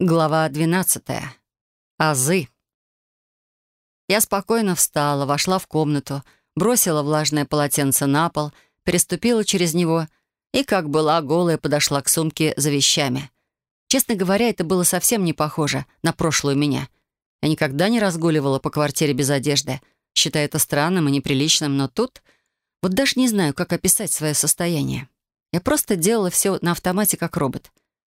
Глава 12. Азы. Я спокойно встала, вошла в комнату, бросила влажное полотенце на пол, переступила через него и, как была голая, подошла к сумке за вещами. Честно говоря, это было совсем не похоже на прошлую меня. Я никогда не разгуливала по квартире без одежды, считая это странным и неприличным, но тут... Вот даже не знаю, как описать свое состояние. Я просто делала все на автомате, как робот.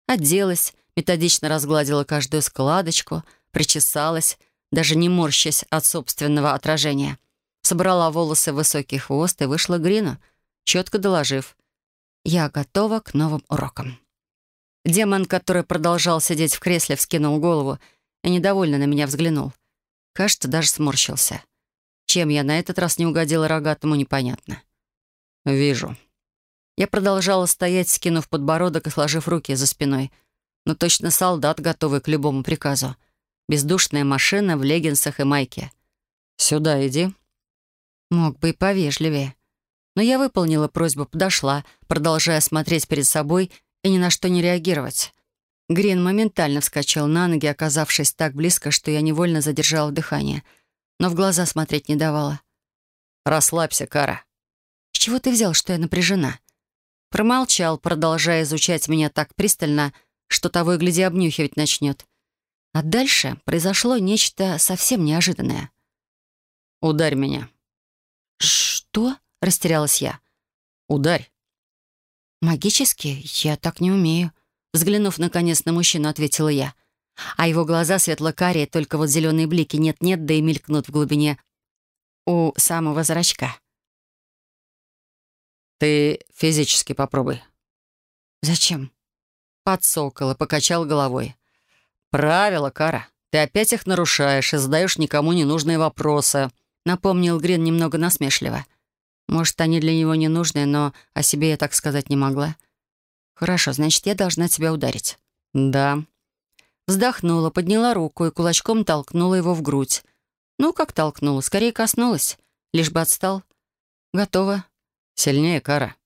Оделась, методично разгладила каждую складочку, причесалась, даже не морщась от собственного отражения. Собрала волосы в высокий хвост и вышла к Грину, четко доложив. «Я готова к новым урокам». Демон, который продолжал сидеть в кресле, вскинул голову и недовольно на меня взглянул. Кажется, даже сморщился. Чем я на этот раз не угодила рогатому, непонятно. «Вижу». Я продолжала стоять, скинув подбородок и сложив руки за спиной — но точно солдат, готовый к любому приказу. Бездушная машина в леггинсах и майке. «Сюда иди». Мог бы и повежливее. Но я выполнила просьбу, подошла, продолжая смотреть перед собой и ни на что не реагировать. Грин моментально вскочил на ноги, оказавшись так близко, что я невольно задержала дыхание, но в глаза смотреть не давала. «Расслабься, Кара». «С чего ты взял, что я напряжена?» Промолчал, продолжая изучать меня так пристально, что того и гляди обнюхивать начнет. А дальше произошло нечто совсем неожиданное. «Ударь меня». «Что?» — растерялась я. «Ударь». «Магически? Я так не умею». Взглянув, наконец, на мужчину, ответила я. А его глаза светло-карие, только вот зеленые блики нет-нет, да и мелькнут в глубине у самого зрачка. «Ты физически попробуй». «Зачем?» Подсокол и покачал головой. «Правила, Кара. Ты опять их нарушаешь и задаешь никому ненужные вопросы», напомнил Грин немного насмешливо. «Может, они для него не нужны, но о себе я так сказать не могла». «Хорошо, значит, я должна тебя ударить». «Да». Вздохнула, подняла руку и кулачком толкнула его в грудь. Ну, как толкнула, скорее коснулась, лишь бы отстал. «Готово». «Сильнее, Кара».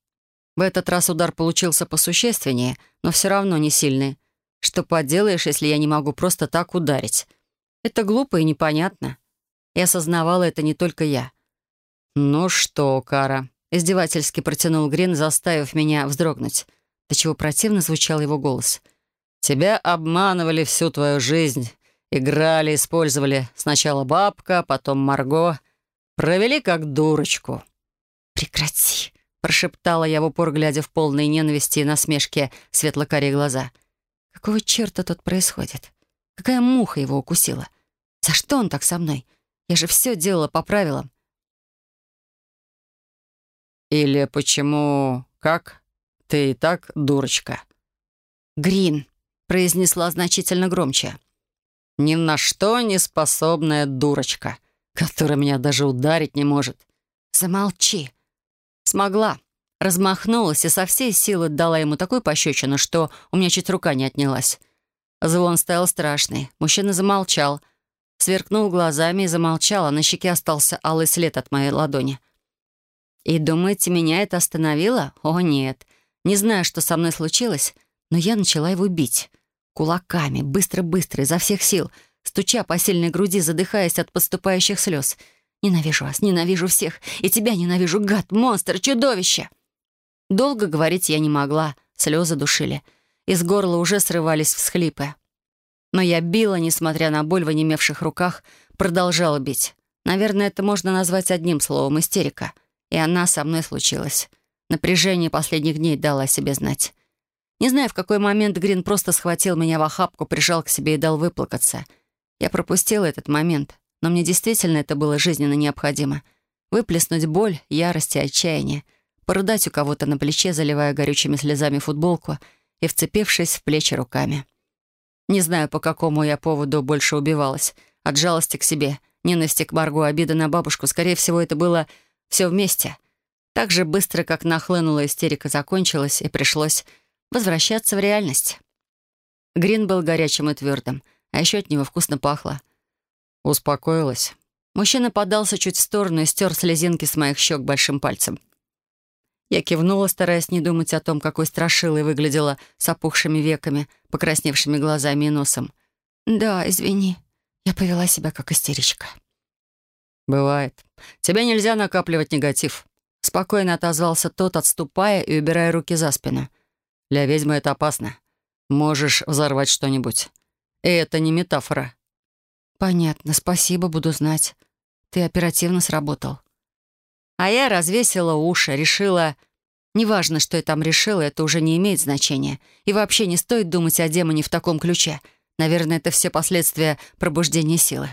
В этот раз удар получился посущественнее, но все равно не сильный. Что поделаешь, если я не могу просто так ударить? Это глупо и непонятно. И осознавала это не только я. «Ну что, Кара?» — издевательски протянул Грин, заставив меня вздрогнуть. До чего противно звучал его голос. «Тебя обманывали всю твою жизнь. Играли, использовали. Сначала бабка, потом Марго. Провели как дурочку». «Прекрати!» Прошептала я в упор, глядя в полные ненависти и насмешки светло-карие глаза. «Какого черта тут происходит? Какая муха его укусила? За что он так со мной? Я же все делала по правилам». «Или почему... как? Ты и так дурочка?» «Грин», — произнесла значительно громче. «Ни на что не способная дурочка, которая меня даже ударить не может». «Замолчи», Смогла. Размахнулась и со всей силы дала ему такую пощечину, что у меня чуть рука не отнялась. Звон стоял страшный. Мужчина замолчал. Сверкнул глазами и замолчал, а на щеке остался алый след от моей ладони. И думаете, меня это остановило? О, нет. Не знаю, что со мной случилось, но я начала его бить. Кулаками, быстро-быстро, изо всех сил, стуча по сильной груди, задыхаясь от подступающих слез — Ненавижу вас, ненавижу всех. И тебя ненавижу, гад, монстр, чудовище!» Долго говорить я не могла, слезы душили. Из горла уже срывались всхлипы. Но я била, несмотря на боль в онемевших руках, продолжала бить. Наверное, это можно назвать одним словом — истерика. И она со мной случилась. Напряжение последних дней дало о себе знать. Не знаю, в какой момент Грин просто схватил меня в охапку, прижал к себе и дал выплакаться. Я пропустила этот момент. Но мне действительно это было жизненно необходимо. Выплеснуть боль, ярость и отчаяние. Порыдать у кого-то на плече, заливая горючими слезами футболку и вцепившись в плечи руками. Не знаю, по какому я поводу больше убивалась. От жалости к себе, ненависти к Маргу, обида на бабушку. Скорее всего, это было все вместе. Так же быстро, как нахлынула истерика, закончилась, и пришлось возвращаться в реальность. Грин был горячим и твердым, а еще от него вкусно пахло — «Успокоилась?» Мужчина подался чуть в сторону и стер слезинки с моих щек большим пальцем. Я кивнула, стараясь не думать о том, какой страшилой выглядела с опухшими веками, покрасневшими глазами и носом. «Да, извини, я повела себя как истеричка». «Бывает. Тебе нельзя накапливать негатив», — спокойно отозвался тот, отступая и убирая руки за спину. «Для ведьмы это опасно. Можешь взорвать что-нибудь. И это не метафора». «Понятно, спасибо, буду знать. Ты оперативно сработал». А я развесила уши, решила... Неважно, что я там решила, это уже не имеет значения. И вообще не стоит думать о демоне в таком ключе. Наверное, это все последствия пробуждения силы.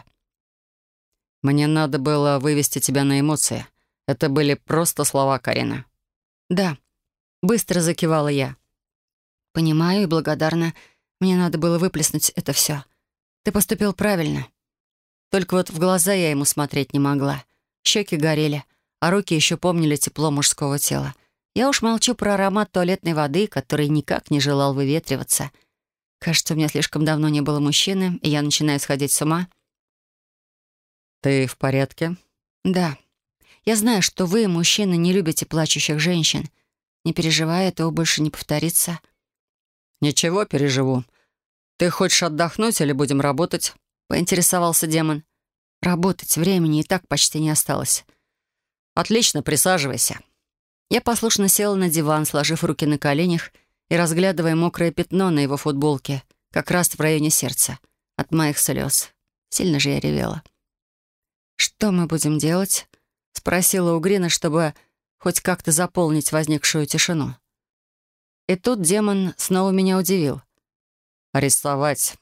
«Мне надо было вывести тебя на эмоции. Это были просто слова Карина». «Да», — быстро закивала я. «Понимаю и благодарна. Мне надо было выплеснуть это все. Ты поступил правильно. Только вот в глаза я ему смотреть не могла. Щеки горели, а руки еще помнили тепло мужского тела. Я уж молчу про аромат туалетной воды, который никак не желал выветриваться. Кажется, у меня слишком давно не было мужчины, и я начинаю сходить с ума. «Ты в порядке?» «Да. Я знаю, что вы, мужчины, не любите плачущих женщин. Не переживай, этого больше не повторится». «Ничего, переживу. Ты хочешь отдохнуть или будем работать?» — поинтересовался демон. «Работать времени и так почти не осталось». «Отлично, присаживайся». Я послушно села на диван, сложив руки на коленях и разглядывая мокрое пятно на его футболке, как раз в районе сердца, от моих слез. Сильно же я ревела. «Что мы будем делать?» — спросила у Грина, чтобы хоть как-то заполнить возникшую тишину. И тут демон снова меня удивил. «Рисовать».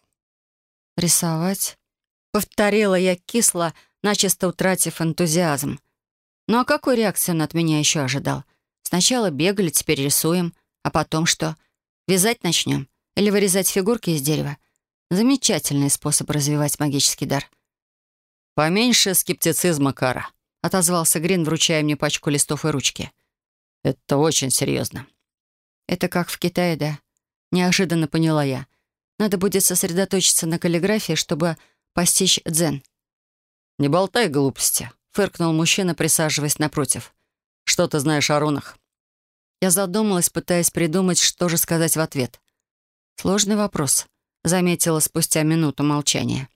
«Рисовать?» — повторила я кисло, начисто утратив энтузиазм. Ну а какой реакции он от меня еще ожидал? Сначала бегали, теперь рисуем, а потом что? Вязать начнем? Или вырезать фигурки из дерева? Замечательный способ развивать магический дар. «Поменьше скептицизма, Кара», — отозвался Грин, вручая мне пачку листов и ручки. «Это очень серьезно». «Это как в Китае, да?» Неожиданно поняла я. Надо будет сосредоточиться на каллиграфии, чтобы постичь дзен. «Не болтай глупости», — фыркнул мужчина, присаживаясь напротив. «Что ты знаешь о рунах?» Я задумалась, пытаясь придумать, что же сказать в ответ. «Сложный вопрос», — заметила спустя минуту молчания.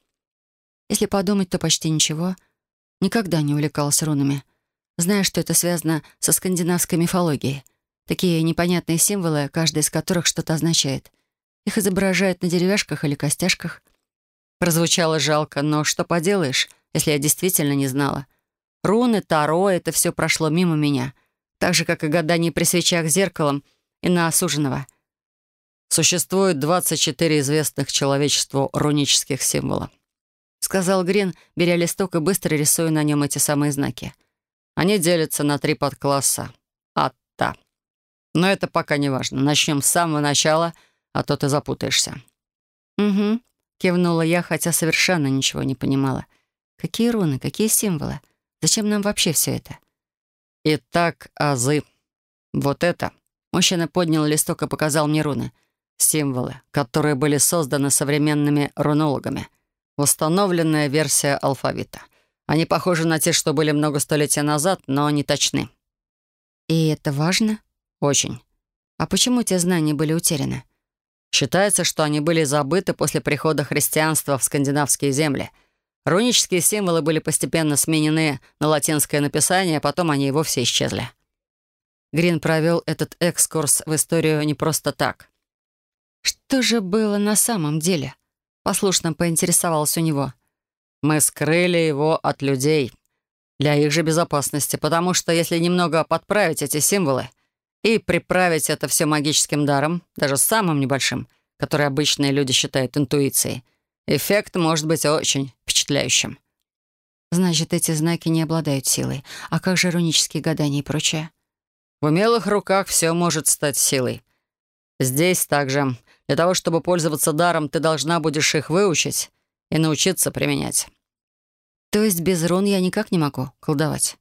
Если подумать, то почти ничего. Никогда не увлекалась рунами. Знаю, что это связано со скандинавской мифологией. Такие непонятные символы, каждый из которых что-то означает. Их изображают на деревяшках или костяшках. Прозвучало жалко, но что поделаешь, если я действительно не знала. Руны, Таро — это все прошло мимо меня. Так же, как и гадание при свечах зеркалом и на осуженного. Существует 24 известных человечеству рунических символа сказал Грин, беря листок и быстро рисуя на нем эти самые знаки. Они делятся на три подкласса. Атта. Но это пока не важно. Начнем с самого начала, а то ты запутаешься. «Угу», — кивнула я, хотя совершенно ничего не понимала. «Какие руны, какие символы? Зачем нам вообще все это?» «Итак, азы. Вот это». Мужчина поднял листок и показал мне руны. Символы, которые были созданы современными рунологами — Восстановленная версия алфавита. Они похожи на те, что были много столетий назад, но не точны. И это важно? Очень. А почему те знания были утеряны? Считается, что они были забыты после прихода христианства в скандинавские земли. Рунические символы были постепенно сменены на латинское написание, а потом они и вовсе исчезли. Грин провел этот экскурс в историю не просто так. Что же было на самом деле? Послушно поинтересовалась у него. «Мы скрыли его от людей. Для их же безопасности, потому что если немного подправить эти символы и приправить это все магическим даром, даже самым небольшим, который обычные люди считают интуицией, эффект может быть очень впечатляющим». «Значит, эти знаки не обладают силой. А как же рунические гадания и прочее?» «В умелых руках все может стать силой. Здесь также для того, чтобы пользоваться даром, ты должна будешь их выучить и научиться применять». «То есть без рун я никак не могу колдовать?»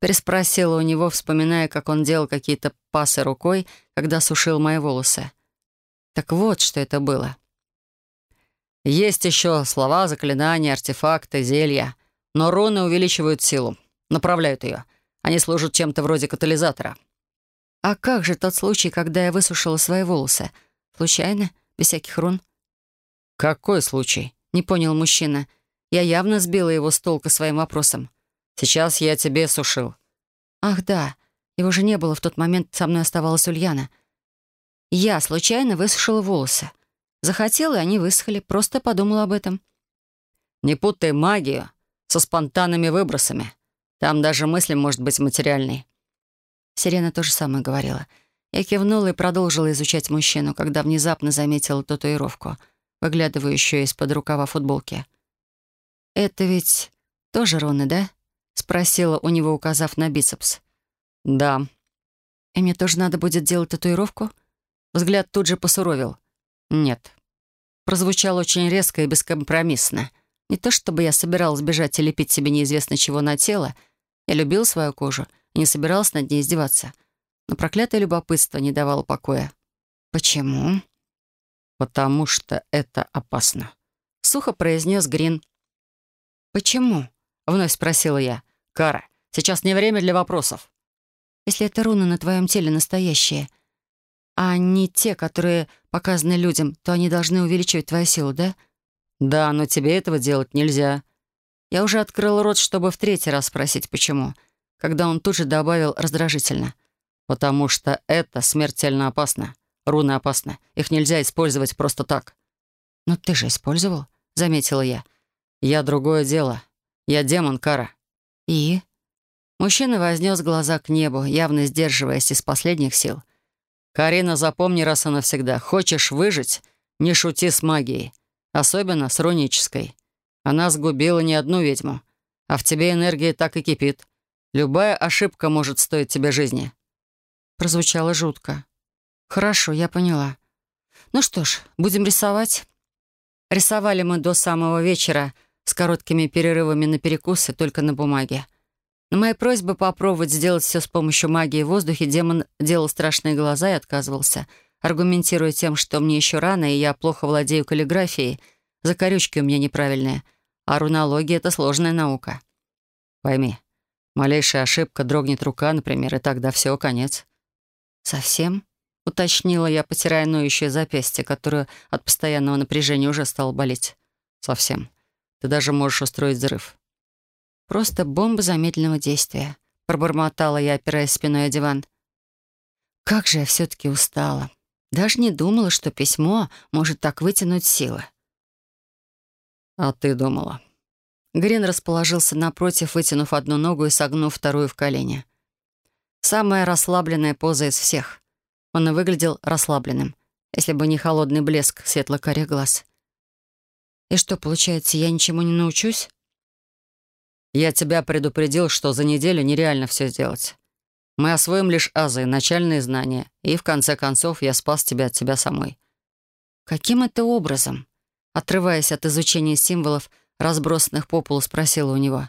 Переспросила у него, вспоминая, как он делал какие-то пасы рукой, когда сушил мои волосы. Так вот, что это было. Есть еще слова, заклинания, артефакты, зелья. Но руны увеличивают силу, направляют ее. Они служат чем-то вроде катализатора. А как же тот случай, когда я высушила свои волосы? Случайно? без всяких рун». «Какой случай?» — не понял мужчина. Я явно сбила его с толка своим вопросом. «Сейчас я тебе сушил». «Ах, да. Его же не было в тот момент, со мной оставалась Ульяна. Я случайно высушила волосы. Захотела, и они высохли. Просто подумала об этом». «Не путай магию со спонтанными выбросами. Там даже мысль может быть материальной». Сирена то же самое говорила. Я кивнула и продолжила изучать мужчину, когда внезапно заметила татуировку, выглядывающую из-под рукава футболки. «Это ведь тоже руны, да?» — спросила у него, указав на бицепс. «Да». «И мне тоже надо будет делать татуировку?» Взгляд тут же посуровил. «Нет». Прозвучало очень резко и бескомпромиссно. Не то чтобы я собиралась бежать и лепить себе неизвестно чего на тело. Я любил свою кожу и не собиралась над ней издеваться. Но проклятое любопытство не давало покоя. «Почему?» «Потому что это опасно», — сухо произнес Грин. «Почему?» — вновь спросила я. «Кара, сейчас не время для вопросов». «Если это руны на твоем теле настоящие, а не те, которые показаны людям, то они должны увеличивать твою силу, да?» «Да, но тебе этого делать нельзя». Я уже открыл рот, чтобы в третий раз спросить, почему, когда он тут же добавил раздражительно. «Потому что это смертельно опасно. Руны опасны. Их нельзя использовать просто так». «Но ты же использовал», — заметила я. «Я другое дело. Я демон Кара». «И?» Мужчина вознес глаза к небу, явно сдерживаясь из последних сил. «Карина, запомни раз и навсегда. Хочешь выжить? Не шути с магией. Особенно с рунической. Она сгубила не одну ведьму. А в тебе энергия так и кипит. Любая ошибка может стоить тебе жизни». Прозвучало жутко. «Хорошо, я поняла. Ну что ж, будем рисовать». Рисовали мы до самого вечера с короткими перерывами на перекусы только на бумаге. На мои просьбы попробовать сделать все с помощью магии в воздухе демон делал страшные глаза и отказывался — аргументируя тем, что мне еще рано, и я плохо владею каллиграфией, закорючки у меня неправильные, а рунология — это сложная наука. Пойми, малейшая ошибка, дрогнет рука, например, и тогда все, конец. «Совсем?» — уточнила я, потирая ноющее запястье, которое от постоянного напряжения уже стало болеть. «Совсем. Ты даже можешь устроить взрыв». «Просто бомба замедленного действия», — пробормотала я, опираясь спиной о диван. «Как же я все-таки устала». Даже не думала, что письмо может так вытянуть силы. «А ты думала?» Грин расположился напротив, вытянув одну ногу и согнув вторую в колени. Самая расслабленная поза из всех. Он и выглядел расслабленным, если бы не холодный блеск светло-карих глаз. «И что, получается, я ничему не научусь?» «Я тебя предупредил, что за неделю нереально все сделать. Мы освоим лишь азы, начальные знания, и в конце концов я спас тебя от себя самой». «Каким это образом?» Отрываясь от изучения символов, разбросанных по полу, спросила у него.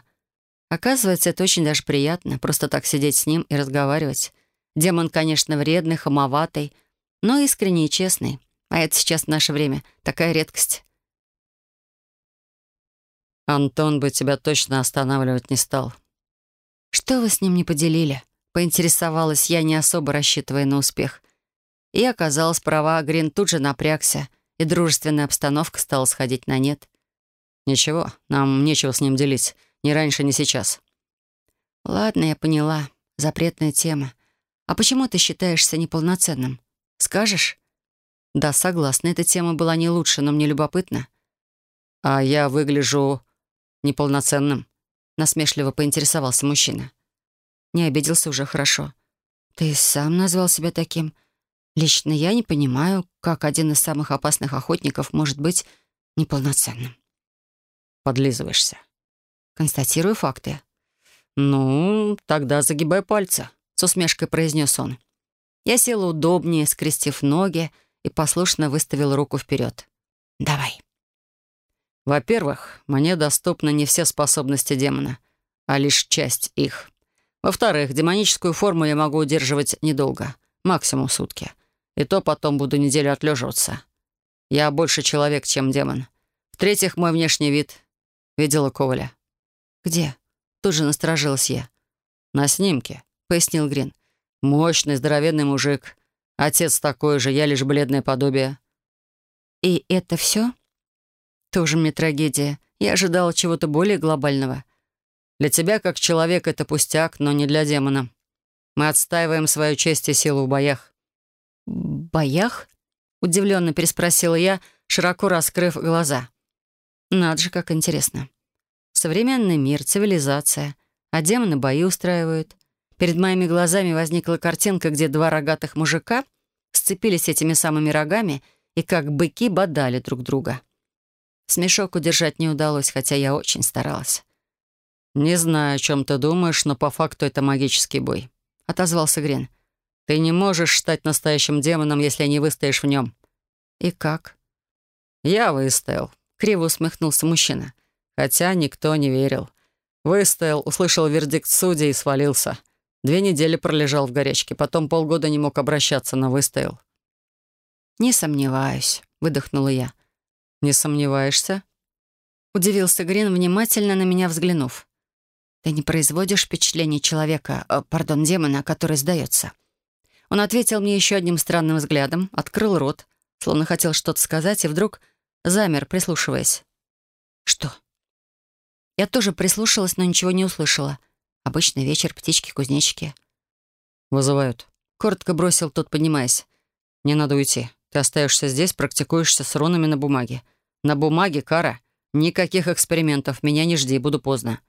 Оказывается, это очень даже приятно, просто так сидеть с ним и разговаривать. Демон, конечно, вредный, хамоватый, но искренний и честный. А это сейчас в наше время такая редкость. Антон бы тебя точно останавливать не стал. Что вы с ним не поделили? Поинтересовалась я, не особо рассчитывая на успех. И оказалась права, Грин тут же напрягся, и дружественная обстановка стала сходить на нет. «Ничего, нам нечего с ним делить. Ни раньше, ни сейчас». «Ладно, я поняла. Запретная тема. А почему ты считаешься неполноценным? Скажешь?» «Да, согласна, эта тема была не лучше, но мне любопытно». «А я выгляжу неполноценным», — насмешливо поинтересовался мужчина. Не обиделся уже хорошо. Ты сам назвал себя таким. Лично я не понимаю, как один из самых опасных охотников может быть неполноценным. Подлизываешься. Констатирую факты. «Ну, тогда загибай пальцы», — с усмешкой произнес он. Я села удобнее, скрестив ноги, и послушно выставила руку вперед. «Давай». «Во-первых, мне доступны не все способности демона, а лишь часть их. Во-вторых, демоническую форму я могу удерживать недолго, максимум сутки. И то потом буду неделю отлеживаться. Я больше человек, чем демон. В-третьих, мой внешний вид. Видела Коваля? «Где?» Тут же насторожилась я. «На снимке», — пояснил Грин. «Мощный, здоровенный мужик. Отец такой же, я лишь бледное подобие». «И это все?» «Тоже мне трагедия. Я ожидала чего-то более глобального. Для тебя, как человека, это пустяк, но не для демона. Мы отстаиваем свою честь и силу в боях». «Боях?» — удивленно переспросила я, широко раскрыв глаза. «Надо же, как интересно. Современный мир, цивилизация, а демоны бои устраивают. Перед моими глазами возникла картинка, где два рогатых мужика сцепились этими самыми рогами и как быки бодали друг друга. Смешок удержать не удалось, хотя я очень старалась. «Не знаю, о чем ты думаешь, но по факту это магический бой», — отозвался Грин. «Ты не можешь стать настоящим демоном, если не выстоишь в нем». «И как?» «Я выстоял», — криво усмехнулся мужчина. Хотя никто не верил. Выстоял, услышал вердикт судей и свалился. Две недели пролежал в горячке, потом полгода не мог обращаться, но выстоял. «Не сомневаюсь», — выдохнула я. «Не сомневаешься?» Удивился Грин, внимательно на меня взглянув. «Ты не производишь впечатление человека, э, пардон, демона, который сдается». Он ответил мне еще одним странным взглядом, открыл рот, словно хотел что-то сказать, и вдруг замер, прислушиваясь. «Что?» Я тоже прислушалась, но ничего не услышала. Обычный вечер, птички-кузнечики. «Вызывают», — коротко бросил тот, поднимаясь. «Не надо уйти. Ты остаешься здесь, практикуешься с рунами на бумаге. На бумаге, Кара. Никаких экспериментов. Меня не жди, буду поздно».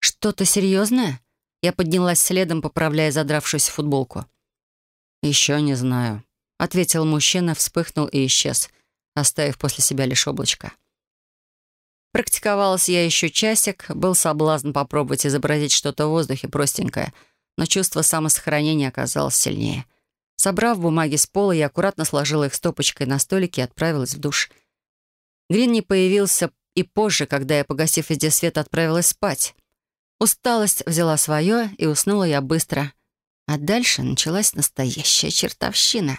«Что-то серьезное?» Я поднялась следом, поправляя задравшуюся футболку. «Еще не знаю», — ответил мужчина, вспыхнул и исчез, оставив после себя лишь облачко. Практиковалась я еще часик, был соблазн попробовать изобразить что-то в воздухе простенькое, но чувство самосохранения оказалось сильнее. Собрав бумаги с пола, я аккуратно сложила их стопочкой на столике и отправилась в душ. Грин не появился и позже, когда я, погасив везде свет, отправилась спать. Усталость взяла свое, и уснула я быстро. А дальше началась настоящая чертовщина.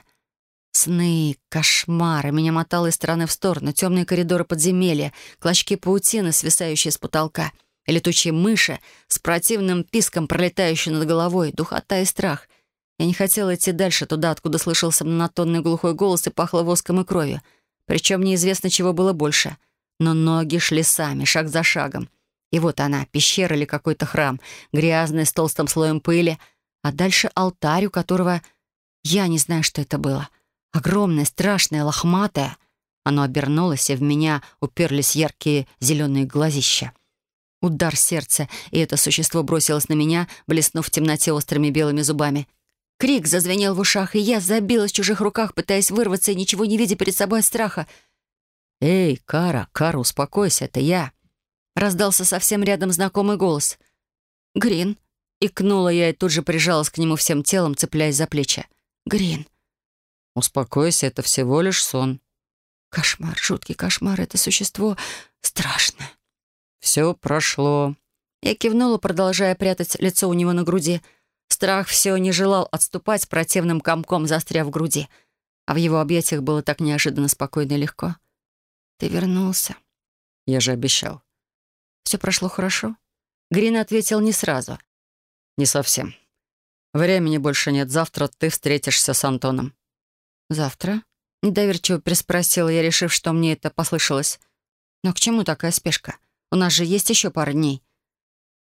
Сны, кошмары. Меня мотало из стороны в сторону. Темные коридоры подземелья, клочки паутины, свисающие с потолка, летучие мыши с противным писком, пролетающие над головой, духота и страх — я не хотела идти дальше, туда, откуда слышался монотонный глухой голос и пахло воском и кровью. Причем неизвестно, чего было больше. Но ноги шли сами, шаг за шагом. И вот она, пещера или какой-то храм, грязный, с толстым слоем пыли, а дальше алтарь, у которого... Я не знаю, что это было. Огромное, страшное, лохматое. Оно обернулось, и в меня уперлись яркие зеленые глазища. Удар сердца, и это существо бросилось на меня, блеснув в темноте острыми белыми зубами — Крик зазвенел в ушах, и я забилась в чужих руках, пытаясь вырваться и ничего не видя перед собой от страха. «Эй, Кара, Кара, успокойся, это я!» Раздался совсем рядом знакомый голос. «Грин!» Икнула я и тут же прижалась к нему всем телом, цепляясь за плечи. «Грин!» «Успокойся, это всего лишь сон». «Кошмар, жуткий кошмар, это существо страшно». «Все прошло». Я кивнула, продолжая прятать лицо у него на груди. Страх все не желал отступать, противным комком застряв в груди. А в его объятиях было так неожиданно спокойно и легко. «Ты вернулся». «Я же обещал». «Все прошло хорошо?» Грин ответил не сразу. «Не совсем. Времени больше нет. Завтра ты встретишься с Антоном». «Завтра?» Недоверчиво переспросила я, решив, что мне это послышалось. «Но к чему такая спешка? У нас же есть еще пара дней».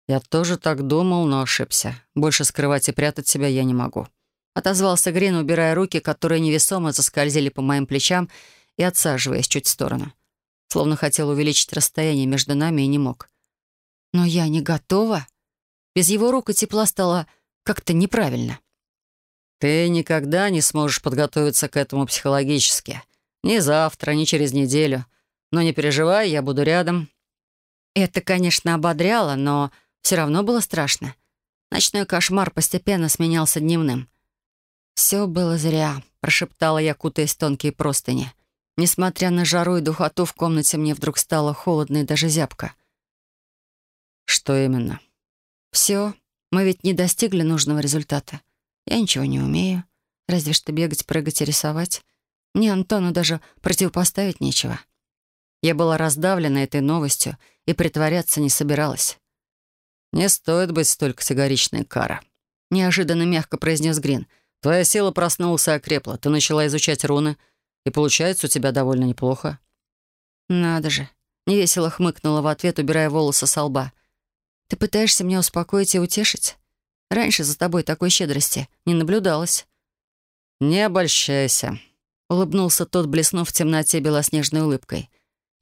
«Я тоже так думал, но ошибся. Больше скрывать и прятать себя я не могу». Отозвался Грин, убирая руки, которые невесомо заскользили по моим плечам и отсаживаясь чуть в сторону. Словно хотел увеличить расстояние между нами и не мог. «Но я не готова». Без его рук и тепла стало как-то неправильно. «Ты никогда не сможешь подготовиться к этому психологически. Ни завтра, ни через неделю. Но не переживай, я буду рядом». Это, конечно, ободряло, но все равно было страшно. Ночной кошмар постепенно сменялся дневным. «Все было зря», — прошептала я, кутаясь в тонкие простыни. Несмотря на жару и духоту, в комнате мне вдруг стало холодно и даже зябко. «Что именно?» «Все. Мы ведь не достигли нужного результата. Я ничего не умею. Разве что бегать, прыгать и рисовать. Мне Антону даже противопоставить нечего». Я была раздавлена этой новостью и притворяться не собиралась. «Не стоит быть столь категоричной, Кара», — неожиданно мягко произнес Грин. «Твоя сила проснулась и окрепла. Ты начала изучать руны. И получается у тебя довольно неплохо». «Надо же!» — невесело хмыкнула в ответ, убирая волосы со лба. «Ты пытаешься меня успокоить и утешить? Раньше за тобой такой щедрости не наблюдалось». «Не обольщайся», — улыбнулся тот, блеснув в темноте белоснежной улыбкой.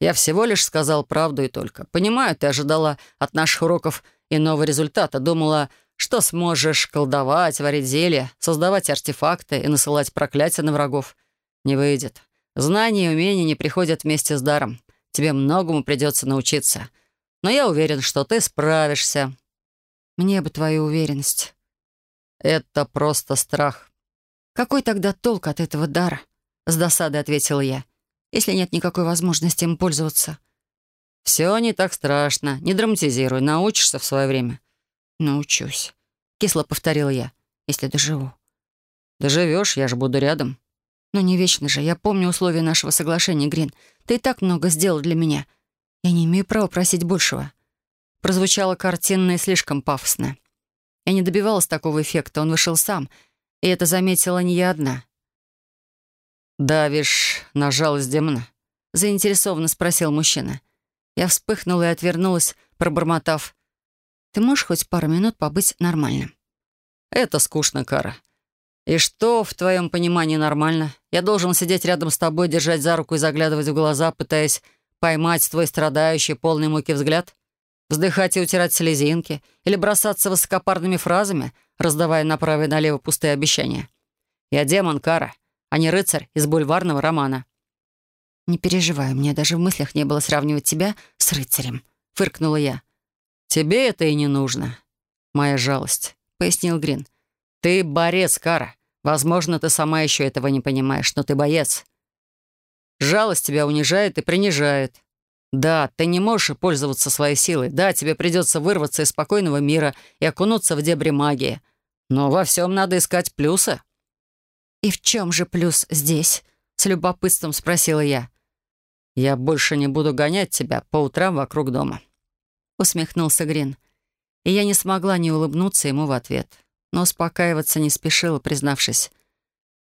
«Я всего лишь сказал правду и только. Понимаю, ты ожидала от наших уроков иного результата. Думала, что сможешь колдовать, варить зелья, создавать артефакты и насылать проклятия на врагов. Не выйдет. Знания и умения не приходят вместе с даром. Тебе многому придется научиться. Но я уверен, что ты справишься». «Мне бы твою уверенность». «Это просто страх». «Какой тогда толк от этого дара?» — с досадой ответила я. «Если нет никакой возможности им пользоваться». «Все не так страшно. Не драматизируй. Научишься в свое время». «Научусь», — кисло повторила я, «если доживу». «Доживешь, я же буду рядом». «Но не вечно же. Я помню условия нашего соглашения, Грин. Ты и так много сделал для меня. Я не имею права просить большего». Прозвучало картинно и слишком пафосно. Я не добивалась такого эффекта, он вышел сам, и это заметила не я одна. «Давишь на жалость демона?» — заинтересованно спросил мужчина. Я вспыхнула и отвернулась, пробормотав. Ты можешь хоть пару минут побыть нормальным?» «Это скучно, Кара. И что в твоем понимании нормально? Я должен сидеть рядом с тобой, держать за руку и заглядывать в глаза, пытаясь поймать твой страдающий, полный муки взгляд? Вздыхать и утирать слезинки? Или бросаться высокопарными фразами, раздавая направо и налево пустые обещания? Я демон, Кара, а не рыцарь из бульварного романа». «Не переживай, мне даже в мыслях не было сравнивать тебя с рыцарем», — фыркнула я. «Тебе это и не нужно. Моя жалость», — пояснил Грин. «Ты борец, Кара. Возможно, ты сама еще этого не понимаешь, но ты боец. Жалость тебя унижает и принижает. Да, ты не можешь пользоваться своей силой. Да, тебе придется вырваться из спокойного мира и окунуться в дебри магии. Но во всем надо искать плюсы». «И в чем же плюс здесь?» — с любопытством спросила я. «Я больше не буду гонять тебя по утрам вокруг дома. — усмехнулся Грин. И я не смогла не улыбнуться ему в ответ. Но успокаиваться не спешила, признавшись.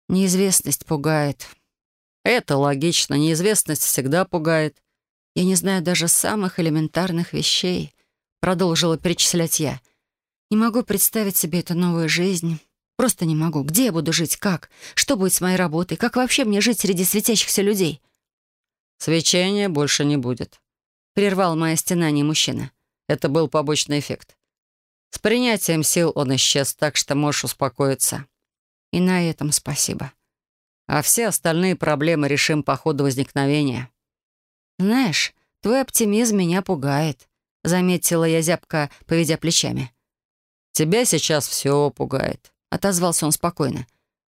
«Неизвестность пугает». «Это логично. Неизвестность всегда пугает». «Я не знаю даже самых элементарных вещей», — продолжила перечислять я. «Не могу представить себе эту новую жизнь. Просто не могу. Где я буду жить? Как? Что будет с моей работой? Как вообще мне жить среди светящихся людей?» «Свечения больше не будет», — прервал мое стенание мужчина. Это был побочный эффект. С принятием сил он исчез, так что можешь успокоиться. И на этом спасибо. А все остальные проблемы решим по ходу возникновения. Знаешь, твой оптимизм меня пугает, заметила я зябко, поведя плечами. Тебя сейчас все пугает, отозвался он спокойно.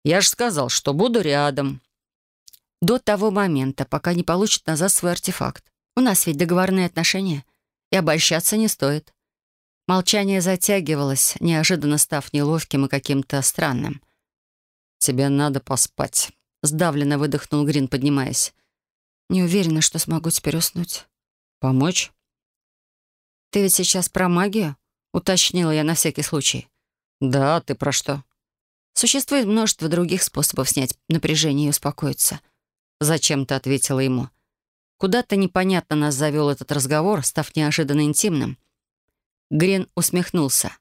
Я же сказал, что буду рядом. До того момента, пока не получит назад свой артефакт. У нас ведь договорные отношения и обольщаться не стоит. Молчание затягивалось, неожиданно став неловким и каким-то странным. «Тебе надо поспать», — сдавленно выдохнул Грин, поднимаясь. «Не уверена, что смогу теперь уснуть». «Помочь?» «Ты ведь сейчас про магию?» — уточнила я на всякий случай. «Да, ты про что?» «Существует множество других способов снять напряжение и успокоиться». Зачем-то ответила ему. Куда-то непонятно нас завел этот разговор, став неожиданно интимным. Грин усмехнулся.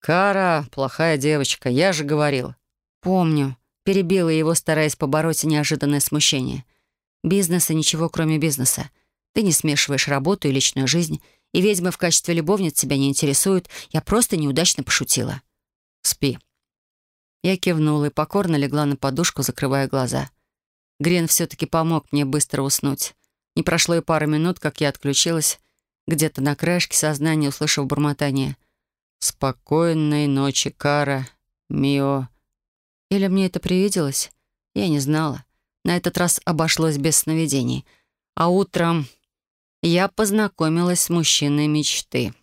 «Кара, плохая девочка, я же говорил». «Помню», — перебила его, стараясь побороть неожиданное смущение. «Бизнес и ничего, кроме бизнеса. Ты не смешиваешь работу и личную жизнь, и ведьмы в качестве любовниц тебя не интересуют. Я просто неудачно пошутила». «Спи». Я кивнула и покорно легла на подушку, закрывая глаза. Грин все-таки помог мне быстро уснуть. Не прошло и пары минут, как я отключилась, где-то на краешке сознания услышав бормотание. «Спокойной ночи, Кара, Мио». Или мне это привиделось? Я не знала. На этот раз обошлось без сновидений. А утром я познакомилась с мужчиной мечты.